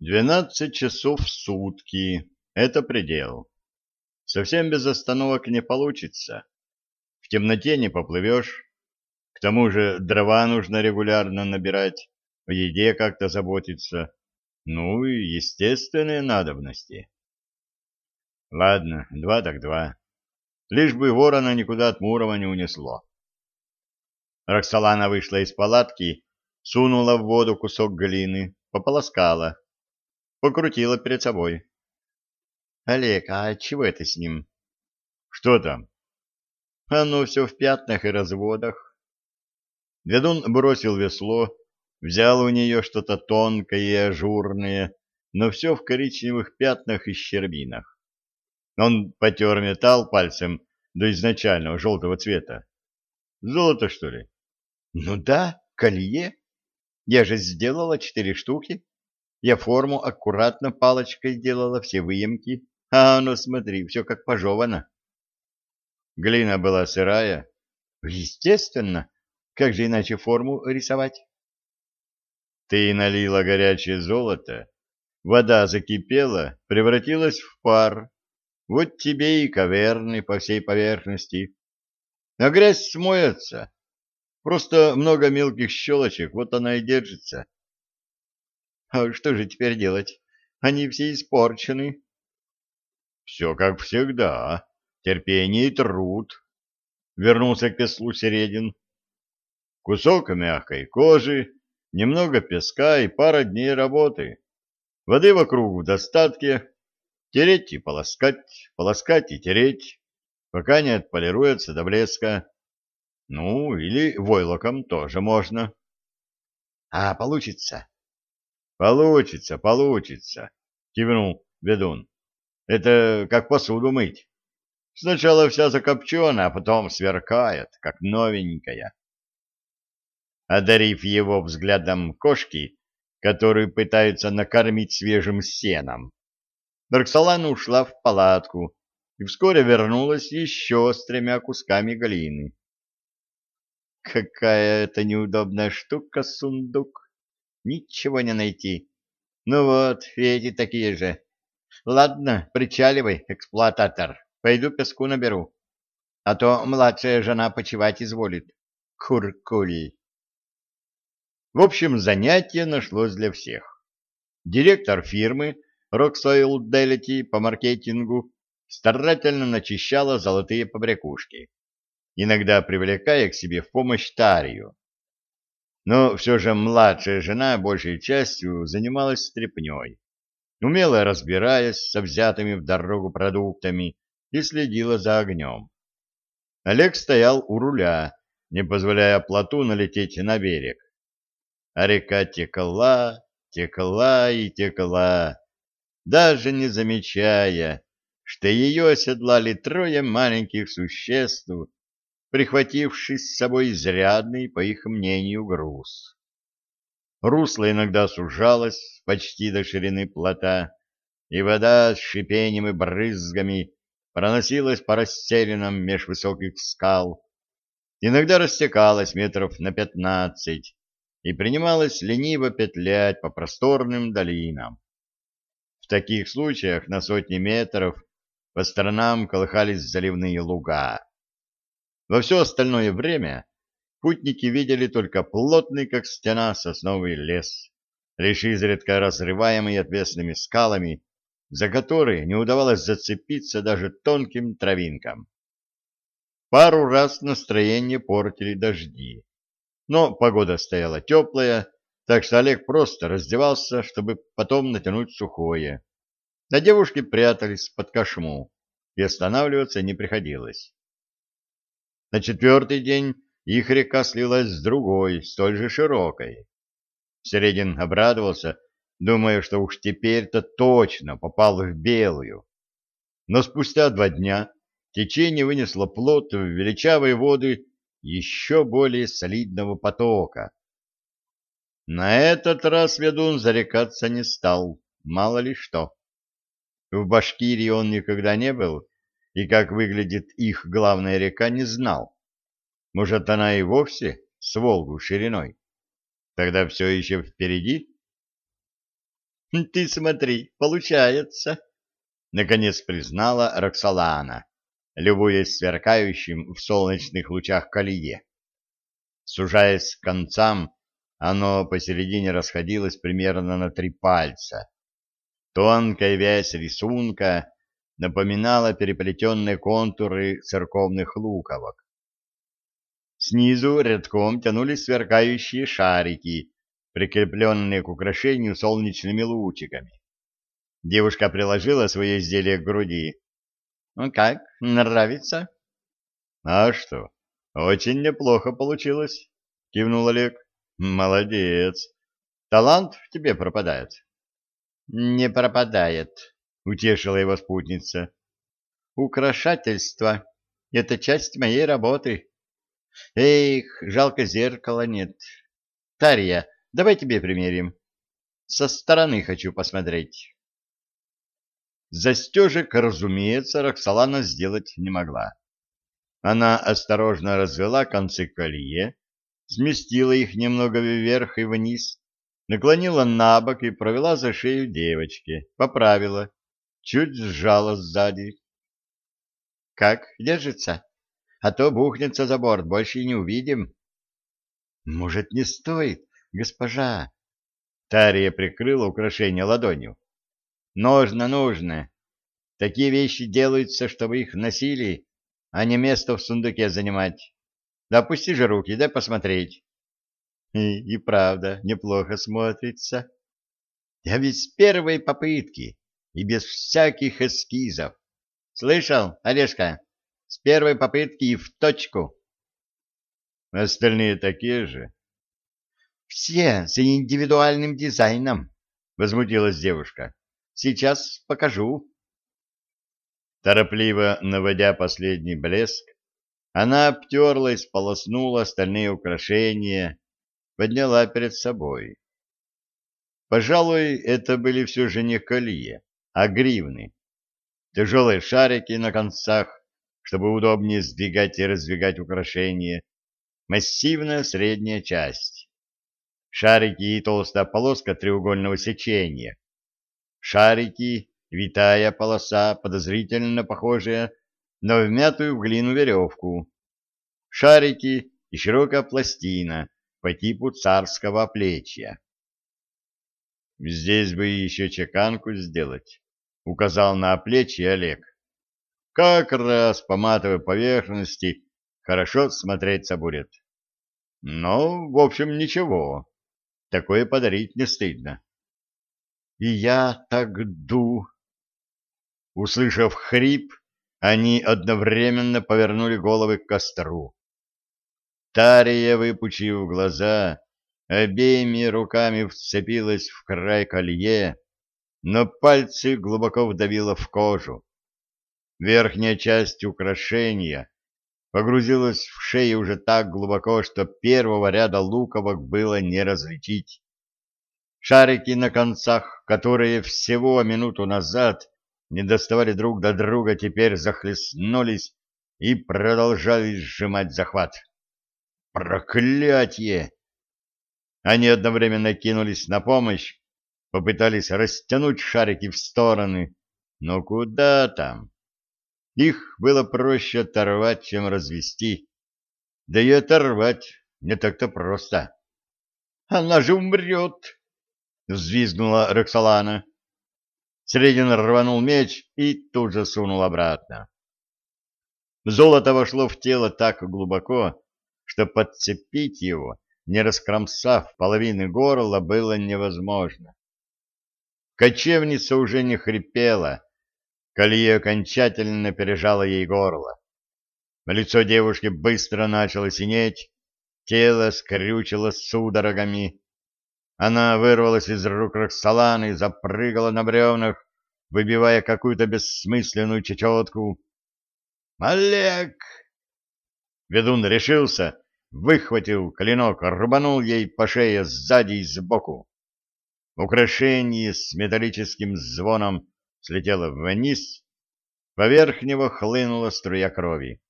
Двенадцать часов в сутки — это предел. Совсем без остановок не получится. В темноте не поплывешь. К тому же дрова нужно регулярно набирать, о еде как-то заботиться. Ну и естественные надобности. Ладно, два так два. Лишь бы ворона никуда от Мурова не унесло. Роксолана вышла из палатки, сунула в воду кусок глины, пополоскала покрутила перед собой. — Олег, а чего это с ним? — Что там? — Оно все в пятнах и разводах. Ведун бросил весло, взял у нее что-то тонкое и ажурное, но все в коричневых пятнах и щербинах. Он потер металл пальцем до изначального желтого цвета. Золото, что ли? — Ну да, колье. Я же сделала четыре штуки. Я форму аккуратно палочкой делала, все выемки, а оно, смотри, все как пожевано. Глина была сырая. Естественно, как же иначе форму рисовать? Ты налила горячее золото, вода закипела, превратилась в пар. Вот тебе и каверны по всей поверхности. А грязь смоется. Просто много мелких щелочек, вот она и держится. А что же теперь делать? Они все испорчены. Все как всегда. Терпение и труд. Вернулся к веслу Середин. Кусок мягкой кожи, немного песка и пара дней работы. Воды вокруг в достатке. Тереть и полоскать, полоскать и тереть, пока не отполируется до блеска. Ну, или войлоком тоже можно. — А получится? Получится, получится, кивнул ведун. Это как посуду мыть. Сначала вся закопчена, а потом сверкает, как новенькая. Одарив его взглядом кошки, которую пытаются накормить свежим сеном, Дарксалана ушла в палатку и вскоре вернулась еще с тремя кусками глины. Какая это неудобная штука, сундук! Ничего не найти. Ну вот, эти такие же. Ладно, причаливай, эксплуататор. Пойду песку наберу. А то младшая жена почевать изволит. Куркуль. В общем, занятие нашлось для всех. Директор фирмы Rocksoil Delity по маркетингу старательно начищала золотые побрякушки, иногда привлекая к себе в помощь Тарию, но все же младшая жена большей частью занималась стряпней, умело разбираясь со взятыми в дорогу продуктами и следила за огнем. Олег стоял у руля, не позволяя плоту налететь на берег. А река текла, текла и текла, даже не замечая, что ее оседлали трое маленьких существ прихвативший с собой изрядный, по их мнению, груз. Русло иногда сужалось почти до ширины плота, и вода с шипением и брызгами проносилась по расселенным меж высоких скал, иногда растекалась метров на пятнадцать и принималась лениво петлять по просторным долинам. В таких случаях на сотни метров по сторонам колыхались заливные луга. Во все остальное время путники видели только плотный, как стена, сосновый лес, лишь изредка разрываемый отвесными скалами, за которые не удавалось зацепиться даже тонким травинкам. Пару раз настроение портили дожди, но погода стояла теплая, так что Олег просто раздевался, чтобы потом натянуть сухое. А девушки прятались под кошму, и останавливаться не приходилось. На четвертый день их река слилась с другой, столь же широкой. Середин обрадовался, думая, что уж теперь-то точно попал в белую. Но спустя два дня течение вынесло плот в величавые воды еще более солидного потока. На этот раз ведун зарекаться не стал, мало ли что. В Башкирии он никогда не был и как выглядит их главная река, не знал. Может, она и вовсе с Волгу шириной? Тогда все еще впереди? Ты смотри, получается, — наконец признала Роксолана, любуясь сверкающим в солнечных лучах колье. Сужаясь к концам, оно посередине расходилось примерно на три пальца. Тонкая вязь рисунка напоминала переплетенные контуры церковных луковок. Снизу рядком тянулись сверкающие шарики, прикрепленные к украшению солнечными лучиками. Девушка приложила свое изделие к груди. «Ну как, нравится?» «А что, очень неплохо получилось», — кивнул Олег. «Молодец. Талант в тебе пропадает». «Не пропадает», — утешила его спутница. «Украшательство — это часть моей работы. Эх, жалко зеркала нет. Тарья, давай тебе примерим. Со стороны хочу посмотреть». Застежек, разумеется, Роксолана сделать не могла. Она осторожно развела концы колье, сместила их немного вверх и вниз, наклонила на бок и провела за шею девочки, поправила, чуть сжала сзади. — Как, держится? А то бухнется за борт, больше и не увидим. — Может, не стоит, госпожа? Тария прикрыла украшение ладонью. — Нужно, нужно. Такие вещи делаются, чтобы их носили, а не место в сундуке занимать. Да опусти же руки, дай посмотреть. И, и правда, неплохо смотрится. Я ведь с первой попытки и без всяких эскизов. Слышал, Олежка? С первой попытки и в точку. Остальные такие же. Все с индивидуальным дизайном, возмутилась девушка. Сейчас покажу. Торопливо наводя последний блеск, она обтерла и сполоснула остальные украшения, подняла перед собой. Пожалуй, это были все же не колье, а гривны. Тяжелые шарики на концах, чтобы удобнее сдвигать и раздвигать украшения, массивная средняя часть. Шарики и толстая полоска треугольного сечения. Шарики витая полоса, подозрительно похожая на вмятую в глину веревку, шарики и широкая пластина по типу царского плечья. «Здесь бы еще чеканку сделать», — указал на плечи Олег. «Как раз по матовой поверхности хорошо смотреться будет. Но, в общем, ничего. Такое подарить не стыдно». «И я так ду», Услышав хрип, они одновременно повернули головы к костру. Тария, выпучив глаза, обеими руками вцепилась в край колье, но пальцы глубоко вдавила в кожу. Верхняя часть украшения погрузилась в шею уже так глубоко, что первого ряда луковок было не различить. Шарики на концах, которые всего минуту назад не доставали друг до друга, теперь захлестнулись и продолжали сжимать захват. Проклятье! Они одновременно кинулись на помощь, попытались растянуть шарики в стороны, но куда там? Их было проще оторвать, чем развести. Да и оторвать не так-то просто. — Она же умрет! — взвизгнула Роксолана. Средин рванул меч и тут же сунул обратно. Золото вошло в тело так глубоко, что подцепить его, не раскромсав половины горла, было невозможно. Кочевница уже не хрипела, колье окончательно пережало ей горло. Лицо девушки быстро начало синеть, тело скрючило судорогами, она вырвалась из рук Роксоланы, запрыгала на бревнах, выбивая какую-то бессмысленную чечетку. «Олег!» Ведун решился, выхватил клинок, рубанул ей по шее сзади и сбоку. Украшение с металлическим звоном слетело вниз, поверх него хлынула струя крови.